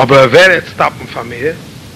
Aber wer jetzt tappen von mir?